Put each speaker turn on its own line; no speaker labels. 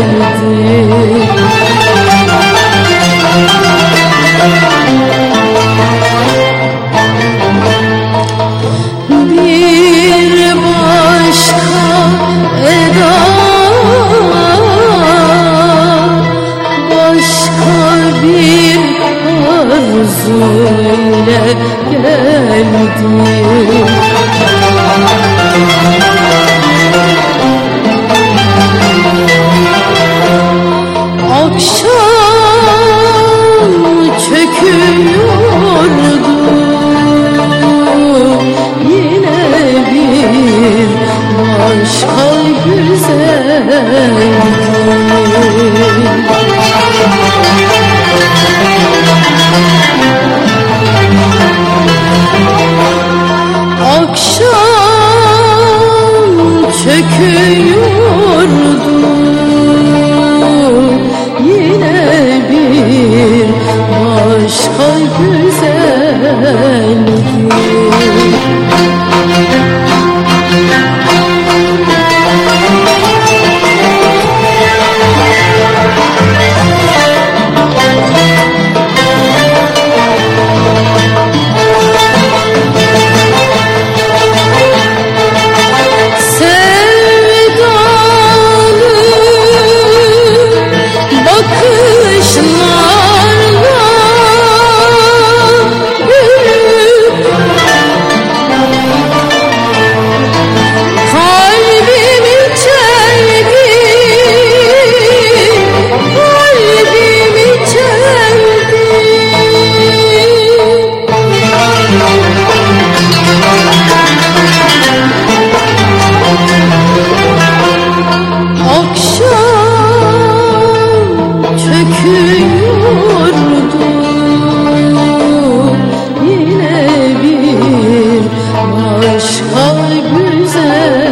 geldi Bir başka eda Başka bir arzu ile akşam çöküyordu Yine bir başka güzel Aşklar güzeldir